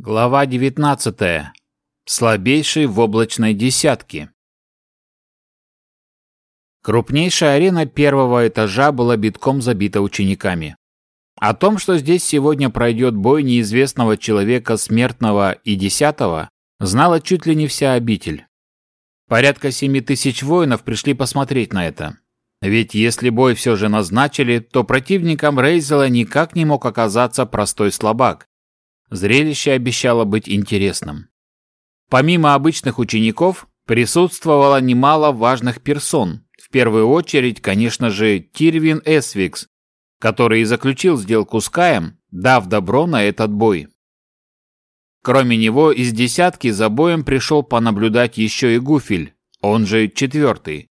Глава 19. Слабейший в облачной десятке. Крупнейшая арена первого этажа была битком забита учениками. О том, что здесь сегодня пройдет бой неизвестного человека смертного и десятого, знала чуть ли не вся обитель. Порядка семи тысяч воинов пришли посмотреть на это. Ведь если бой все же назначили, то противником Рейзела никак не мог оказаться простой слабак, Зрелище обещало быть интересным. Помимо обычных учеников, присутствовало немало важных персон. В первую очередь, конечно же, Тирвин Эсвикс, который и заключил сделку с Каем, дав добро на этот бой. Кроме него, из десятки за боем пришел понаблюдать еще и Гуфель, он же четвертый.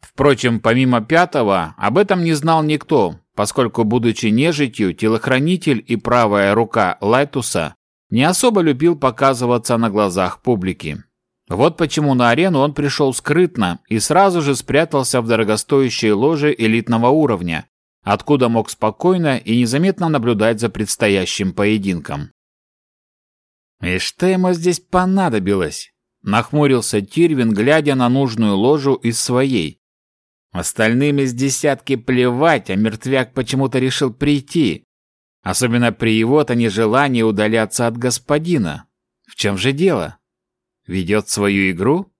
Впрочем, помимо пятого, об этом не знал никто, поскольку, будучи нежитью, телохранитель и правая рука Лайтуса не особо любил показываться на глазах публики. Вот почему на арену он пришел скрытно и сразу же спрятался в дорогостоящей ложе элитного уровня, откуда мог спокойно и незаметно наблюдать за предстоящим поединком. «И что ему здесь понадобилось?» – нахмурился Тирвин, глядя на нужную ложу из своей, Остальным из десятки плевать, а мертвяк почему-то решил прийти. Особенно при его-то нежелании удаляться от господина. В чем же дело? Ведет свою игру?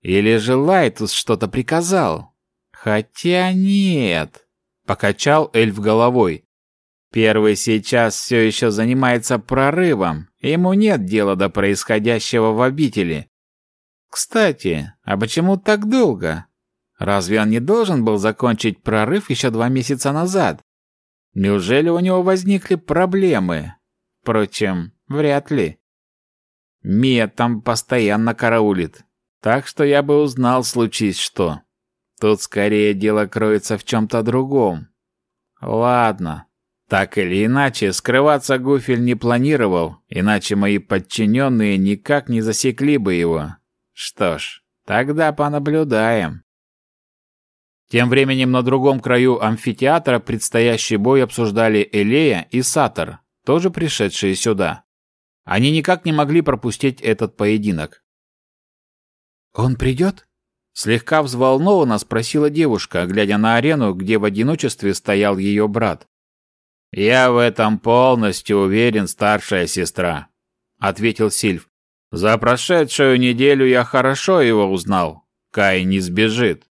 Или же Лайтус что-то приказал? Хотя нет. Покачал эльф головой. Первый сейчас все еще занимается прорывом. Ему нет дела до происходящего в обители. Кстати, а почему так долго? Разве он не должен был закончить прорыв еще два месяца назад? Неужели у него возникли проблемы? Впрочем, вряд ли. Мия там постоянно караулит, так что я бы узнал, случись что. Тут скорее дело кроется в чем-то другом. Ладно. Так или иначе, скрываться Гуфель не планировал, иначе мои подчиненные никак не засекли бы его. Что ж, тогда понаблюдаем. Тем временем на другом краю амфитеатра предстоящий бой обсуждали Элея и Сатор, тоже пришедшие сюда. Они никак не могли пропустить этот поединок. «Он придет?» Слегка взволнованно спросила девушка, глядя на арену, где в одиночестве стоял ее брат. «Я в этом полностью уверен, старшая сестра», — ответил Сильв. «За прошедшую неделю я хорошо его узнал. Кай не сбежит».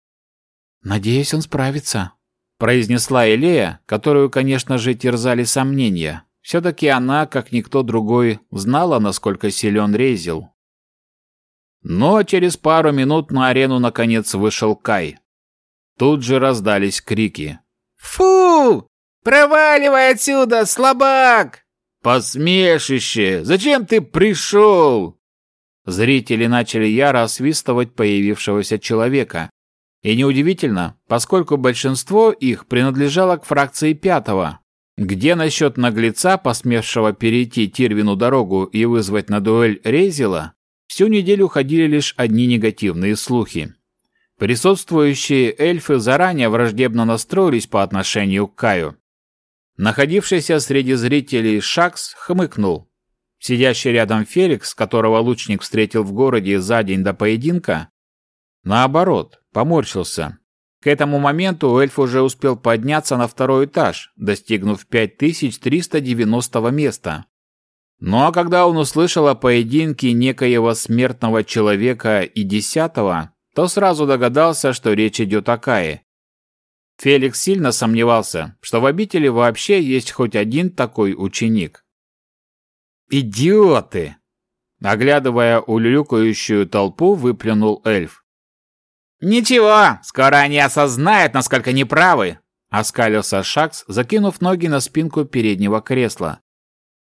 «Надеюсь, он справится», — произнесла Элея, которую, конечно же, терзали сомнения. Все-таки она, как никто другой, знала, насколько силен Рейзел. Но через пару минут на арену наконец вышел Кай. Тут же раздались крики. «Фу! Проваливай отсюда, слабак!» «Посмешище! Зачем ты пришел?» Зрители начали яро освистывать появившегося человека, и неудивительно, поскольку большинство их принадлежало к фракции пятого, где насчет наглеца, посмевшего перейти Тирвину дорогу и вызвать на дуэль Рейзела, всю неделю ходили лишь одни негативные слухи. Присутствующие эльфы заранее враждебно настроились по отношению к Каю. Находившийся среди зрителей Шакс хмыкнул. Сидящий рядом Феликс, которого лучник встретил в городе за день до поединка, наоборот, поморщился. К этому моменту эльф уже успел подняться на второй этаж, достигнув 5390 места. Ну а когда он услышал о поединке некоего смертного человека и десятого, то сразу догадался, что речь идет о Кае. Феликс сильно сомневался, что в обители вообще есть хоть один такой ученик. «Идиоты!» Оглядывая улюлюкающую толпу, выплюнул эльф. «Ничего, скоро они осознают, насколько неправы!» Оскалился Шакс, закинув ноги на спинку переднего кресла.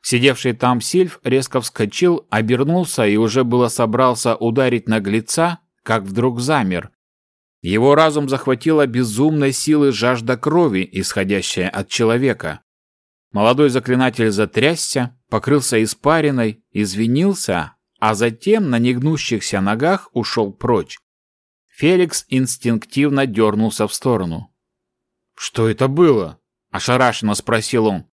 Сидевший там Сильф резко вскочил, обернулся и уже было собрался ударить наглеца, как вдруг замер. Его разум захватила безумной силы жажда крови, исходящая от человека. Молодой заклинатель затрясся, покрылся испариной, извинился, а затем на негнущихся ногах ушел прочь. Феликс инстинктивно дернулся в сторону. «Что это было?» – ошарашенно спросил он.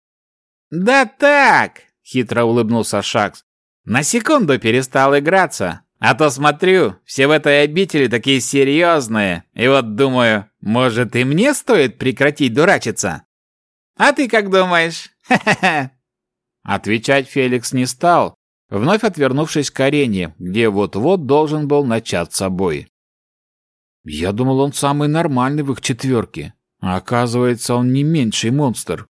«Да так!» – хитро улыбнулся Шакс. На секунду перестал играться. А то смотрю, все в этой обители такие серьезные. И вот думаю, может и мне стоит прекратить дурачиться? А ты как думаешь? Отвечать Феликс не стал, вновь отвернувшись к арене, где вот-вот должен был начаться бой. Я думал, он самый нормальный в их четверке, а оказывается, он не меньший монстр.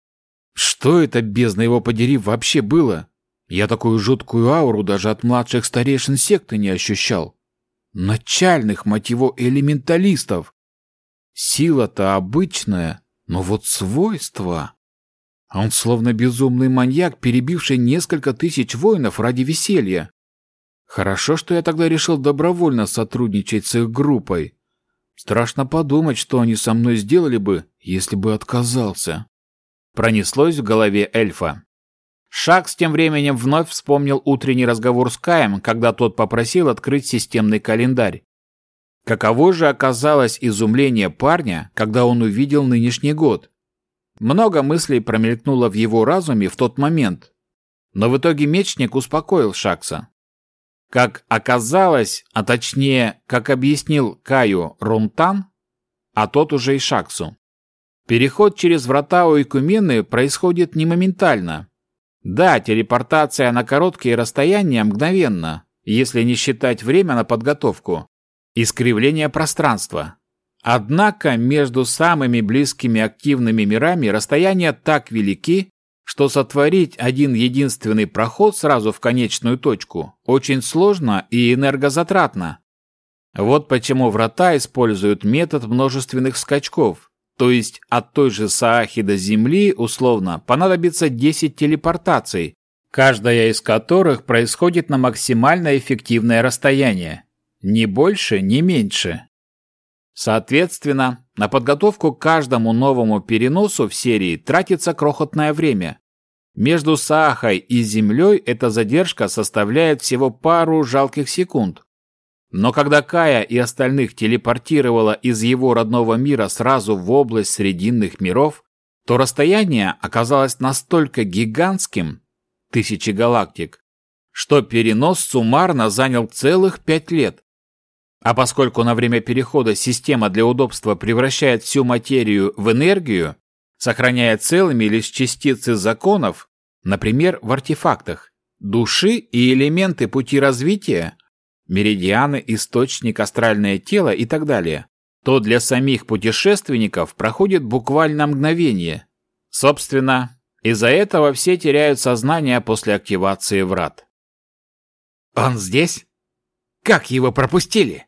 Что это, бездна его подери, вообще было? Я такую жуткую ауру даже от младших старейшин секты не ощущал. Начальных, мать его, элементалистов. Сила-то обычная, но вот свойства... Он словно безумный маньяк, перебивший несколько тысяч воинов ради веселья. Хорошо, что я тогда решил добровольно сотрудничать с их группой. Страшно подумать, что они со мной сделали бы, если бы отказался. Пронеслось в голове эльфа. Шакс тем временем вновь вспомнил утренний разговор с Каем, когда тот попросил открыть системный календарь. Каково же оказалось изумление парня, когда он увидел нынешний год? Много мыслей промелькнуло в его разуме в тот момент, но в итоге мечник успокоил Шакса. Как оказалось, а точнее, как объяснил Каю Рунтан, а тот уже и Шаксу, переход через врата у Икумены происходит не моментально, да, телепортация на короткие расстояния мгновенно, если не считать время на подготовку. Искривление пространства. Однако между самыми близкими активными мирами расстояния так велики, что сотворить один единственный проход сразу в конечную точку очень сложно и энергозатратно. Вот почему врата используют метод множественных скачков, то есть от той же Саахи до Земли, условно, понадобится 10 телепортаций, каждая из которых происходит на максимально эффективное расстояние. Ни больше, ни меньше. Соответственно, на подготовку к каждому новому переносу в серии тратится крохотное время. Между Саахой и Землей эта задержка составляет всего пару жалких секунд. Но когда Кая и остальных телепортировала из его родного мира сразу в область Срединных миров, то расстояние оказалось настолько гигантским, тысячи галактик, что перенос суммарно занял целых пять лет. А поскольку на время перехода система для удобства превращает всю материю в энергию, сохраняя целыми лишь частицы законов, например, в артефактах, души и элементы пути развития, меридианы, источник, астральное тело и так далее, то для самих путешественников проходит буквально мгновение. Собственно, из-за этого все теряют сознание после активации врат. «Он здесь? Как его пропустили?»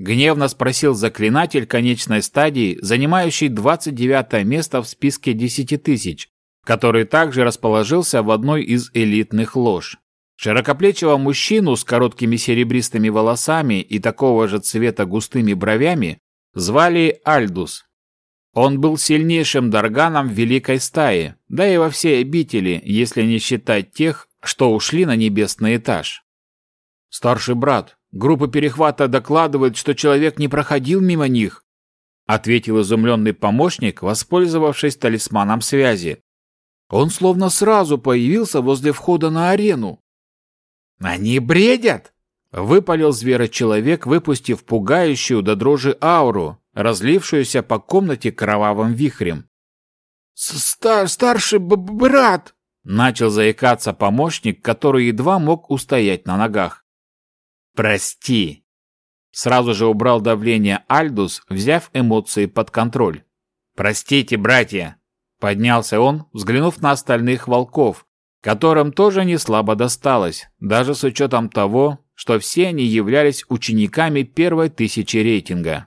Гневно спросил заклинатель конечной стадии, занимающий 29 место в списке 10 тысяч, который также расположился в одной из элитных лож. Широкоплечего мужчину с короткими серебристыми волосами и такого же цвета густыми бровями звали Альдус. Он был сильнейшим дарганом в Великой Стае, да и во всей обители, если не считать тех, что ушли на небесный этаж. «Старший брат, группа перехвата докладывает, что человек не проходил мимо них», ответил изумленный помощник, воспользовавшись талисманом связи. «Он словно сразу появился возле входа на арену. «Они бредят!» — выпалил зверочеловек, выпустив пугающую до дрожи ауру, разлившуюся по комнате кровавым вихрем. «Стар старший брат!» — начал заикаться помощник, который едва мог устоять на ногах. «Прости!» Сразу же убрал давление Альдус, взяв эмоции под контроль. «Простите, братья!» Поднялся он, взглянув на остальных волков, которым тоже не слабо досталось, даже с учетом того, что все они являлись учениками первой тысячи рейтинга.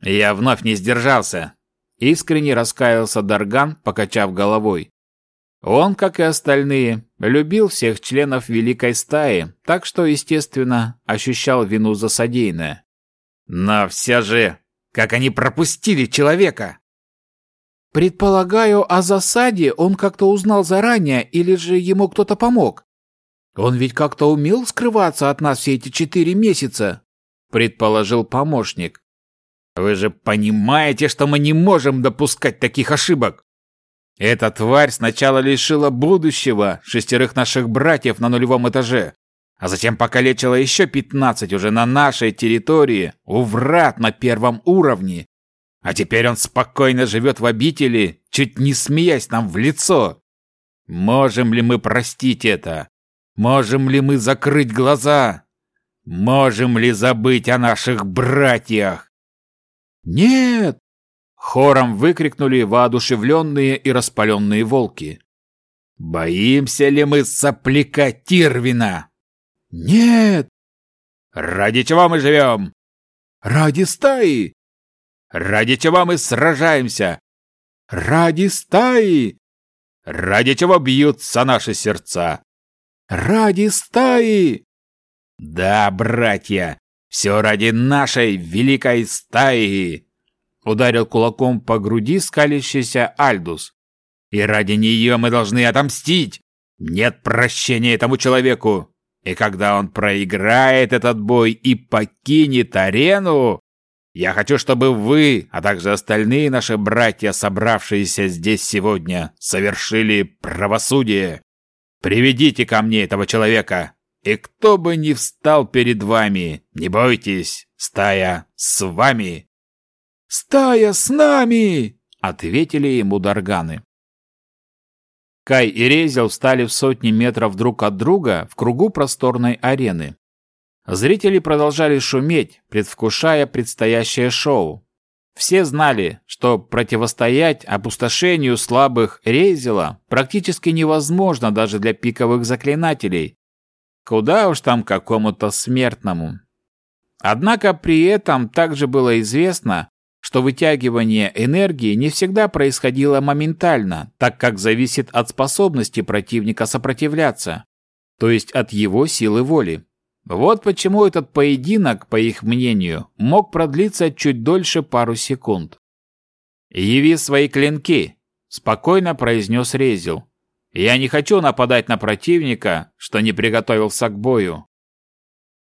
«Я вновь не сдержался», — искренне раскаялся Дарган, покачав головой. Он, как и остальные, любил всех членов Великой Стаи, так что, естественно, ощущал вину за содеянное. «Но все же, как они пропустили человека!» Предполагаю, о засаде он как-то узнал заранее или же ему кто-то помог. Он ведь как-то умел скрываться от нас все эти четыре месяца, предположил помощник. Вы же понимаете, что мы не можем допускать таких ошибок. Эта тварь сначала лишила будущего шестерых наших братьев на нулевом этаже, а затем покалечила еще пятнадцать уже на нашей территории, у врат на первом уровне. А теперь он спокойно живет в обители, чуть не смеясь нам в лицо. Можем ли мы простить это? Можем ли мы закрыть глаза? Можем ли забыть о наших братьях? Нет! Хором выкрикнули воодушевленные и распаленные волки. Боимся ли мы сопляка Тирвина? Нет! Ради чего мы живем? Ради стаи! Ради чего мы сражаемся? Ради стаи! Ради чего бьются наши сердца? Ради стаи! Да, братья, все ради нашей великой стаи! Ударил кулаком по груди скалящийся Альдус. И ради нее мы должны отомстить! Нет прощения этому человеку! И когда он проиграет этот бой и покинет арену, я хочу, чтобы вы, а также остальные наши братья, собравшиеся здесь сегодня, совершили правосудие. Приведите ко мне этого человека, и кто бы ни встал перед вами, не бойтесь, стая с вами. Стая с нами, ответили ему Дарганы. Кай и Резел встали в сотни метров друг от друга в кругу просторной арены. Зрители продолжали шуметь, предвкушая предстоящее шоу. Все знали, что противостоять опустошению слабых Рейзела практически невозможно даже для пиковых заклинателей. Куда уж там какому-то смертному. Однако при этом также было известно, что вытягивание энергии не всегда происходило моментально, так как зависит от способности противника сопротивляться, то есть от его силы воли. Вот почему этот поединок, по их мнению, мог продлиться чуть дольше пару секунд. «Яви свои клинки», – спокойно произнес Резил. «Я не хочу нападать на противника, что не приготовился к бою».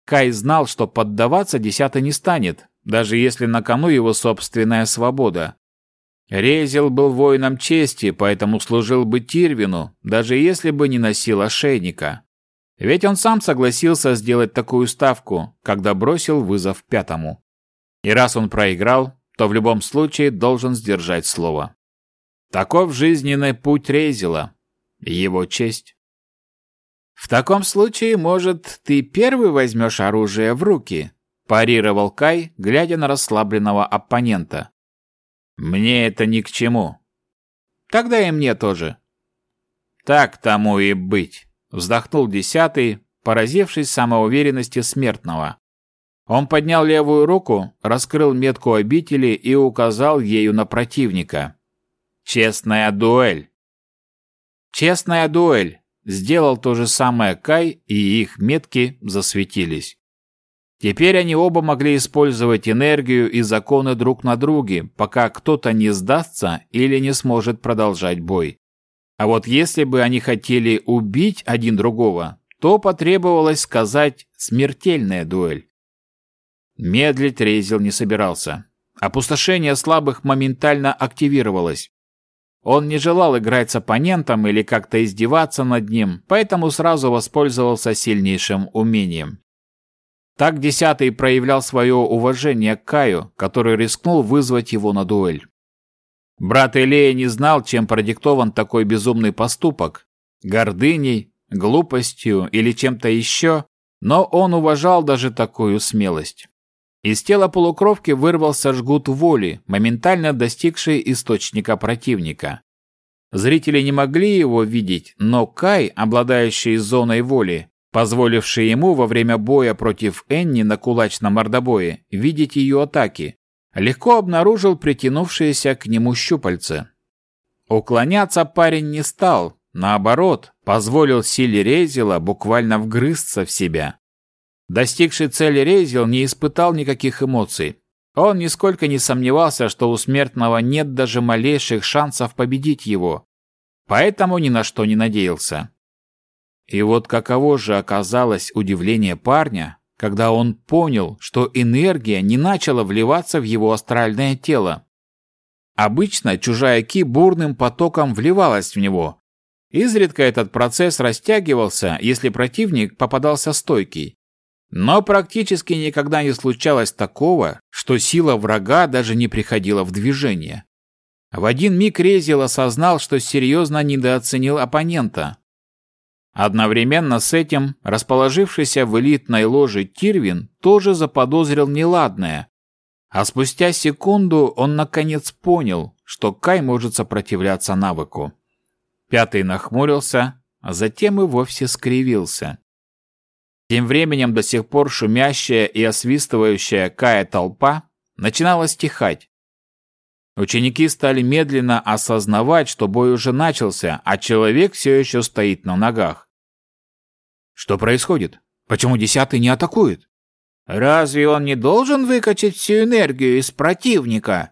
Кай знал, что поддаваться десятый не станет, даже если на кону его собственная свобода. Резил был воином чести, поэтому служил бы Тирвину, даже если бы не носил ошейника. Ведь он сам согласился сделать такую ставку, когда бросил вызов пятому. И раз он проиграл, то в любом случае должен сдержать слово. Таков жизненный путь Резила, его честь. В таком случае, может, ты первый возьмешь оружие в руки, парировал Кай, глядя на расслабленного оппонента. Мне это ни к чему. Тогда и мне тоже. Так тому и быть, вздохнул десятый, поразившись самоуверенности смертного. Он поднял левую руку, раскрыл метку обители и указал ею на противника. Честная дуэль. Честная дуэль. Сделал то же самое Кай, и их метки засветились. Теперь они оба могли использовать энергию и законы друг на друге, пока кто-то не сдастся или не сможет продолжать бой. А вот если бы они хотели убить один другого, то потребовалось сказать «смертельная дуэль». Медлить Рейзел не собирался. Опустошение слабых моментально активировалось. Он не желал играть с оппонентом или как-то издеваться над ним, поэтому сразу воспользовался сильнейшим умением. Так Десятый проявлял свое уважение к Каю, который рискнул вызвать его на дуэль. Брат Илея не знал, чем продиктован такой безумный поступок – гордыней, глупостью или чем-то еще, но он уважал даже такую смелость. Из тела полукровки вырвался жгут воли, моментально достигший источника противника. Зрители не могли его видеть, но Кай, обладающий зоной воли, позволивший ему во время боя против Энни на кулачном мордобое видеть ее атаки, легко обнаружил притянувшиеся к нему щупальца. Уклоняться парень не стал, наоборот, позволил силе Рейзела буквально вгрызться в себя. Достигший цели Рейзел не испытал никаких эмоций. Он нисколько не сомневался, что у смертного нет даже малейших шансов победить его, поэтому ни на что не надеялся. И вот каково же оказалось удивление парня, когда он понял, что энергия не начала вливаться в его астральное тело. Обычно чужая ки бурным потоком вливалась в него. Изредка этот процесс растягивался, если противник попадался стойкий. Но практически никогда не случалось такого, что сила врага даже не приходила в движение. В один миг Резил осознал, что серьезно недооценил оппонента. Одновременно с этим расположившийся в элитной ложе Тирвин тоже заподозрил неладное. А спустя секунду он наконец понял, что Кай может сопротивляться навыку. Пятый нахмурился, а затем и вовсе скривился. Тем временем до сих пор шумящая и освистывающая Кая толпа начинала стихать. Ученики стали медленно осознавать, что бой уже начался, а человек все еще стоит на ногах. Что происходит? Почему десятый не атакует? Разве он не должен выкачать всю энергию из противника?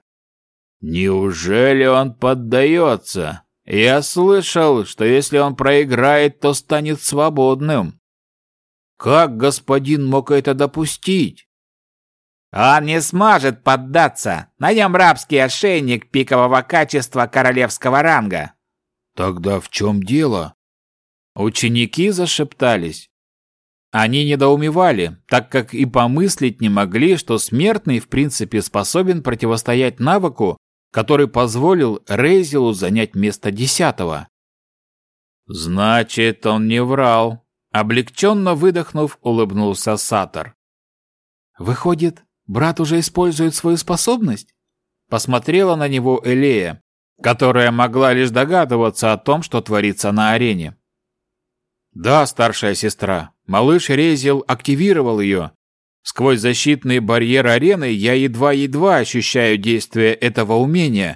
Неужели он поддается? Я слышал, что если он проиграет, то станет свободным. Как господин мог это допустить? Он не сможет поддаться. На нем рабский ошейник пикового качества королевского ранга. Тогда в чем дело? Ученики зашептались. Они недоумевали, так как и помыслить не могли, что смертный в принципе способен противостоять навыку, который позволил Рейзелу занять место десятого. Значит, он не врал. Облегченно выдохнув, улыбнулся Сатор. Выходит, брат уже использует свою способность? Посмотрела на него Элея, которая могла лишь догадываться о том, что творится на арене. Да, старшая сестра, малыш Резил активировал ее, Сквозь защитный барьер арены я едва-едва ощущаю действие этого умения,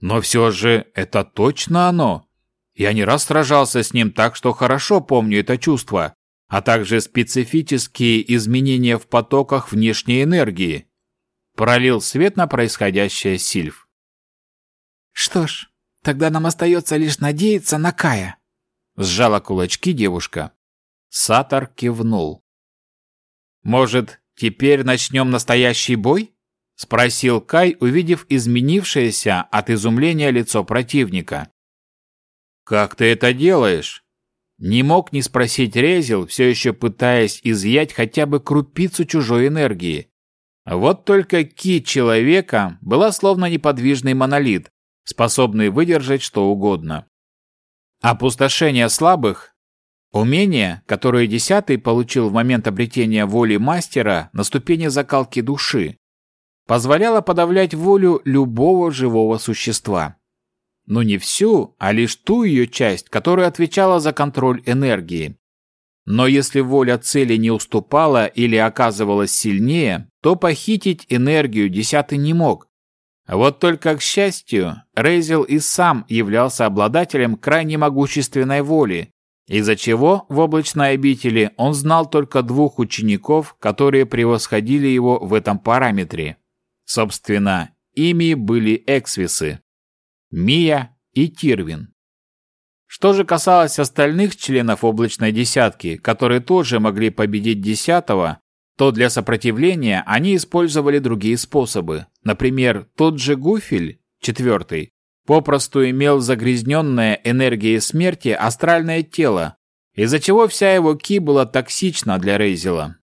но все же это точно оно. Я не раз сражался с ним так, что хорошо помню это чувство, а также специфические изменения в потоках внешней энергии. Пролил свет на происходящее Сильф. «Что ж, тогда нам остается лишь надеяться на Кая», — сжала кулачки девушка. Сатар кивнул. «Может, «Теперь начнем настоящий бой?» — спросил Кай, увидев изменившееся от изумления лицо противника. «Как ты это делаешь?» Не мог не спросить Резил, все еще пытаясь изъять хотя бы крупицу чужой энергии. Вот только ки человека была словно неподвижный монолит, способный выдержать что угодно. Опустошение слабых Умение, которое десятый получил в момент обретения воли мастера на ступени закалки души, позволяло подавлять волю любого живого существа. Но не всю, а лишь ту ее часть, которая отвечала за контроль энергии. Но если воля цели не уступала или оказывалась сильнее, то похитить энергию десятый не мог. Вот только, к счастью, Рейзел и сам являлся обладателем крайне могущественной воли, из-за чего в облачной обители он знал только двух учеников, которые превосходили его в этом параметре. Собственно, ими были эксвисы – Мия и Тирвин. Что же касалось остальных членов облачной десятки, которые тоже могли победить десятого, то для сопротивления они использовали другие способы. Например, тот же Гуфель, четвертый, попросту имел загрязненное энергией смерти астральное тело, из-за чего вся его ки была токсична для Рейзела.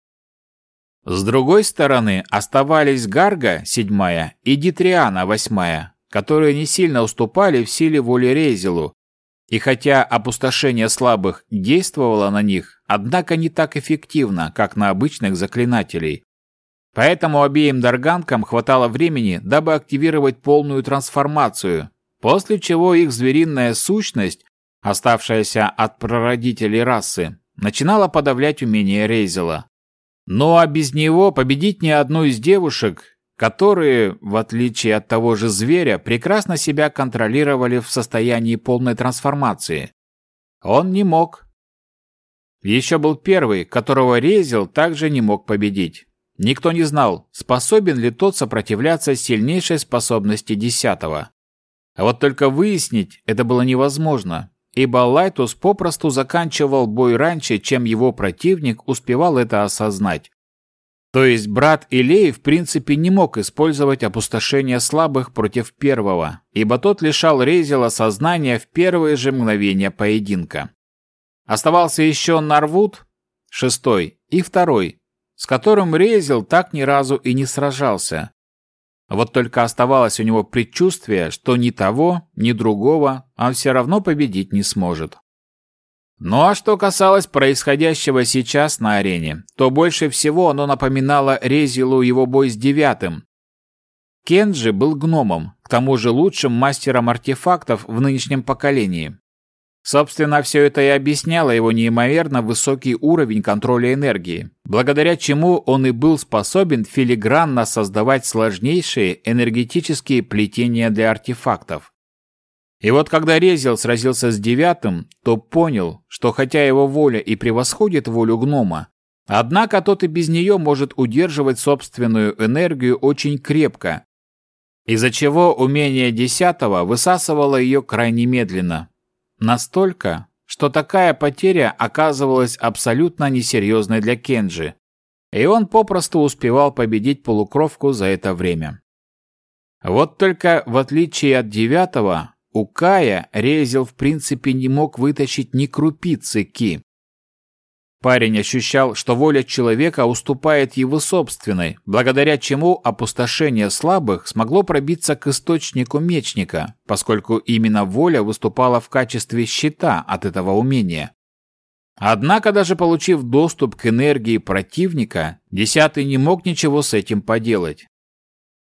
С другой стороны оставались Гарга, седьмая, и Дитриана, восьмая, которые не сильно уступали в силе воли Рейзелу, и хотя опустошение слабых действовало на них, однако не так эффективно, как на обычных заклинателей. Поэтому обеим дарганкам хватало времени, дабы активировать полную трансформацию, после чего их звериная сущность, оставшаяся от прародителей расы, начинала подавлять умение Рейзела. Ну а без него победить ни одну из девушек, которые, в отличие от того же зверя, прекрасно себя контролировали в состоянии полной трансформации. Он не мог. Еще был первый, которого Рейзел также не мог победить. Никто не знал, способен ли тот сопротивляться сильнейшей способности десятого. А вот только выяснить это было невозможно, ибо Лайтус попросту заканчивал бой раньше, чем его противник успевал это осознать. То есть брат Илей в принципе не мог использовать опустошение слабых против первого, ибо тот лишал Рейзела сознания в первые же мгновения поединка. Оставался еще Нарвуд, шестой, и второй, с которым Рейзел так ни разу и не сражался. Вот только оставалось у него предчувствие, что ни того, ни другого он все равно победить не сможет. Ну а что касалось происходящего сейчас на арене, то больше всего оно напоминало Резилу его бой с девятым. Кенджи был гномом, к тому же лучшим мастером артефактов в нынешнем поколении. Собственно, все это и объясняло его неимоверно высокий уровень контроля энергии, благодаря чему он и был способен филигранно создавать сложнейшие энергетические плетения для артефактов. И вот когда Резил сразился с девятым, то понял, что хотя его воля и превосходит волю гнома, однако тот и без нее может удерживать собственную энергию очень крепко, из-за чего умение десятого высасывало ее крайне медленно. Настолько, что такая потеря оказывалась абсолютно несерьезной для Кенджи, и он попросту успевал победить полукровку за это время. Вот только в отличие от девятого, у Кая Резил в принципе не мог вытащить ни крупицы ки. Парень ощущал, что воля человека уступает его собственной, благодаря чему опустошение слабых смогло пробиться к источнику мечника, поскольку именно воля выступала в качестве щита от этого умения. Однако даже получив доступ к энергии противника, Десятый не мог ничего с этим поделать.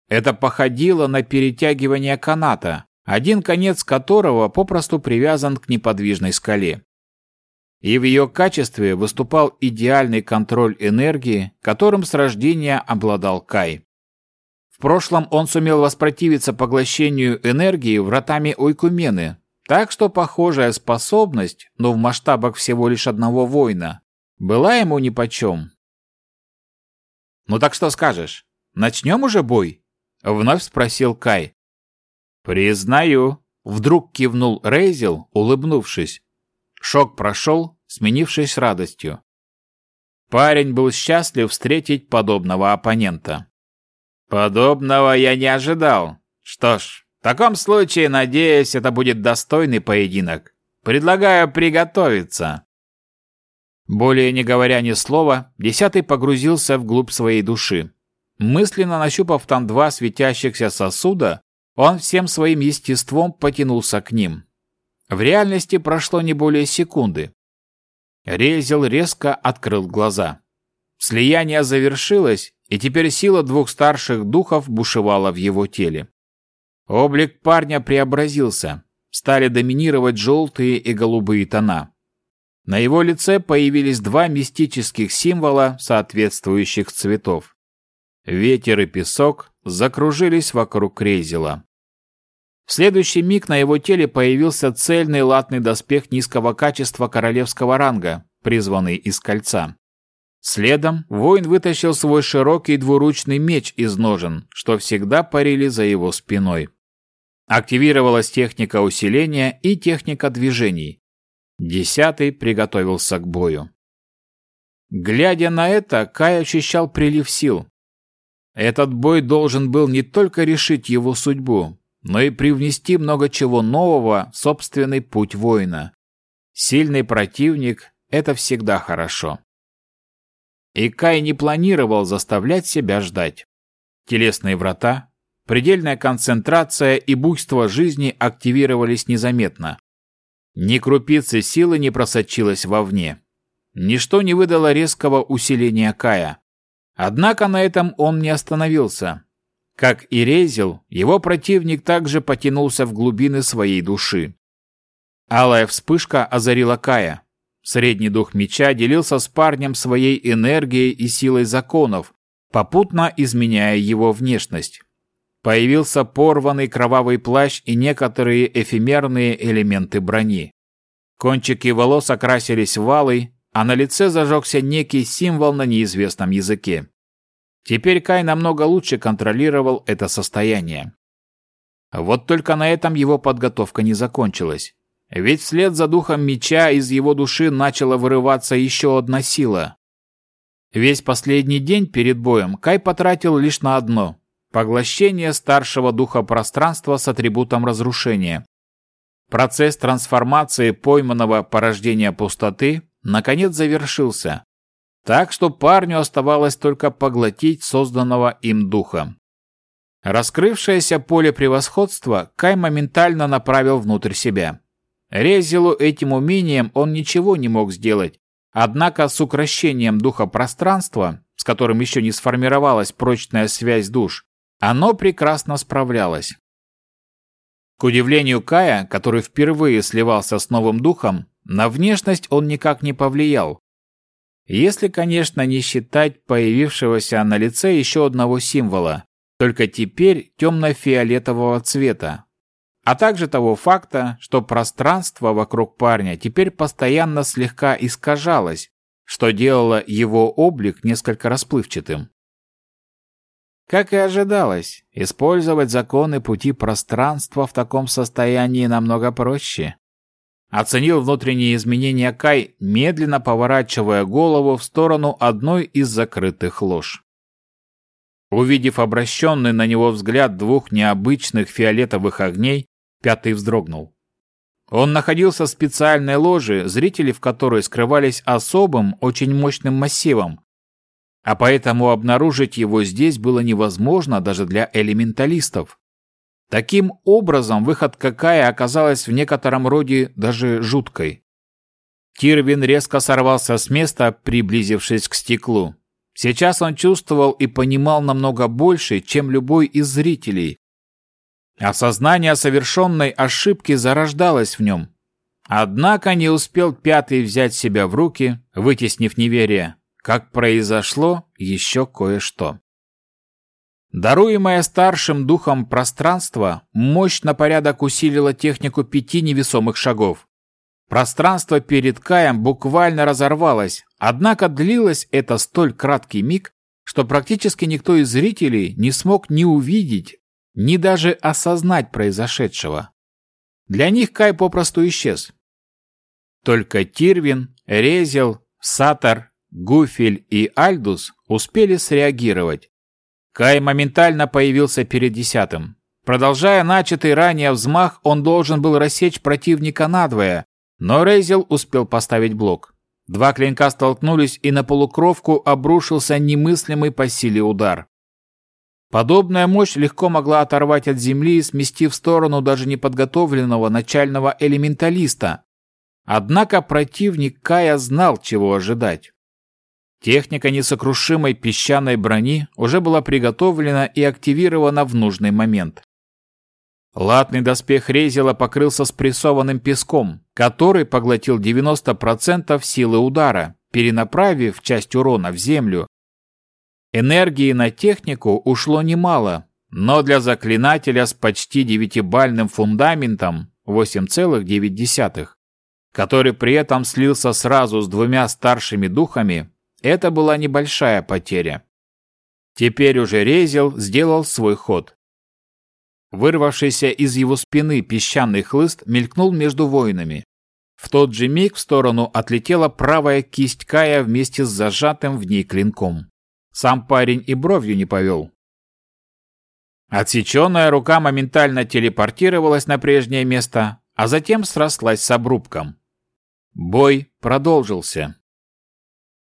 Это походило на перетягивание каната, один конец которого попросту привязан к неподвижной скале. И в ее качестве выступал идеальный контроль энергии, которым с рождения обладал Кай. В прошлом он сумел воспротивиться поглощению энергии вратами Ойкумены, так что похожая способность, но в масштабах всего лишь одного воина, была ему нипочем. «Ну так что скажешь? Начнем уже бой?» — вновь спросил Кай. «Признаю», — вдруг кивнул Рейзел, улыбнувшись. Шок прошел, сменившись радостью. Парень был счастлив встретить подобного оппонента. «Подобного я не ожидал. Что ж, в таком случае, надеюсь, это будет достойный поединок. Предлагаю приготовиться». Более не говоря ни слова, Десятый погрузился вглубь своей души. Мысленно нащупав там два светящихся сосуда, он всем своим естеством потянулся к ним. В реальности прошло не более секунды. Резел резко открыл глаза. Слияние завершилось, и теперь сила двух старших духов бушевала в его теле. Облик парня преобразился. Стали доминировать желтые и голубые тона. На его лице появились два мистических символа соответствующих цветов. Ветер и песок закружились вокруг Крейзела. В следующий миг на его теле появился цельный латный доспех низкого качества королевского ранга, призванный из кольца. Следом воин вытащил свой широкий двуручный меч из ножен, что всегда парили за его спиной. Активировалась техника усиления и техника движений. Десятый приготовился к бою. Глядя на это, Кай ощущал прилив сил. Этот бой должен был не только решить его судьбу, но и привнести много чего нового в собственный путь воина. Сильный противник – это всегда хорошо. И Кай не планировал заставлять себя ждать. Телесные врата, предельная концентрация и буйство жизни активировались незаметно. Ни крупицы силы не просочилось вовне. Ничто не выдало резкого усиления Кая. Однако на этом он не остановился. Как и Резил, его противник также потянулся в глубины своей души. Алая вспышка озарила Кая. Средний дух меча делился с парнем своей энергией и силой законов, попутно изменяя его внешность. Появился порванный кровавый плащ и некоторые эфемерные элементы брони. Кончики волос окрасились в алый, а на лице зажегся некий символ на неизвестном языке. Теперь Кай намного лучше контролировал это состояние. Вот только на этом его подготовка не закончилась. Ведь вслед за духом меча из его души начала вырываться еще одна сила. Весь последний день перед боем Кай потратил лишь на одно – поглощение старшего духа пространства с атрибутом разрушения. Процесс трансформации пойманного порождения пустоты наконец завершился, так что парню оставалось только поглотить созданного им духа. Раскрывшееся поле превосходства Кай моментально направил внутрь себя. Резилу этим умением он ничего не мог сделать, однако с укращением духа пространства, с которым еще не сформировалась прочная связь душ, оно прекрасно справлялось. К удивлению Кая, который впервые сливался с новым духом, на внешность он никак не повлиял. Если, конечно, не считать появившегося на лице еще одного символа, только теперь темно-фиолетового цвета, а также того факта, что пространство вокруг парня теперь постоянно слегка искажалось, что делало его облик несколько расплывчатым. Как и ожидалось, использовать законы пути пространства в таком состоянии намного проще. Оценил внутренние изменения Кай, медленно поворачивая голову в сторону одной из закрытых лож. Увидев обращенный на него взгляд двух необычных фиолетовых огней, пятый вздрогнул. Он находился в специальной ложе, зрители в которой скрывались особым, очень мощным массивом, а поэтому обнаружить его здесь было невозможно даже для элементалистов. Таким образом, выход какая оказалась в некотором роде даже жуткой. Тирвин резко сорвался с места, приблизившись к стеклу. Сейчас он чувствовал и понимал намного больше, чем любой из зрителей. Осознание совершенной ошибки зарождалось в нем. Однако не успел пятый взять себя в руки, вытеснив неверие как произошло еще кое-что. Даруемое старшим духом пространство мощь на порядок усилило технику пяти невесомых шагов. Пространство перед Каем буквально разорвалось, однако длилось это столь краткий миг, что практически никто из зрителей не смог ни увидеть, ни даже осознать произошедшего. Для них Кай попросту исчез. Только Тирвин, Резел, Сатар Гуфель и Альдус успели среагировать. Кай моментально появился перед десятым. Продолжая начатый ранее взмах, он должен был рассечь противника надвое, но Рейзел успел поставить блок. Два клинка столкнулись, и на полукровку обрушился немыслимый по силе удар. Подобная мощь легко могла оторвать от земли и смести в сторону даже неподготовленного начального элементалиста. Однако противник Кая знал, чего ожидать. Техника несокрушимой песчаной брони уже была приготовлена и активирована в нужный момент. Латный доспех Резела покрылся спрессованным песком, который поглотил 90% силы удара, перенаправив часть урона в землю. Энергии на технику ушло немало, но для заклинателя с почти девятибальным фундаментом 8,9, который при этом слился сразу с двумя старшими духами, это была небольшая потеря. Теперь уже Резел сделал свой ход. Вырвавшийся из его спины песчаный хлыст мелькнул между воинами. В тот же миг в сторону отлетела правая кисть Кая вместе с зажатым в ней клинком. Сам парень и бровью не повел. Отсеченная рука моментально телепортировалась на прежнее место, а затем срослась с обрубком. Бой продолжился.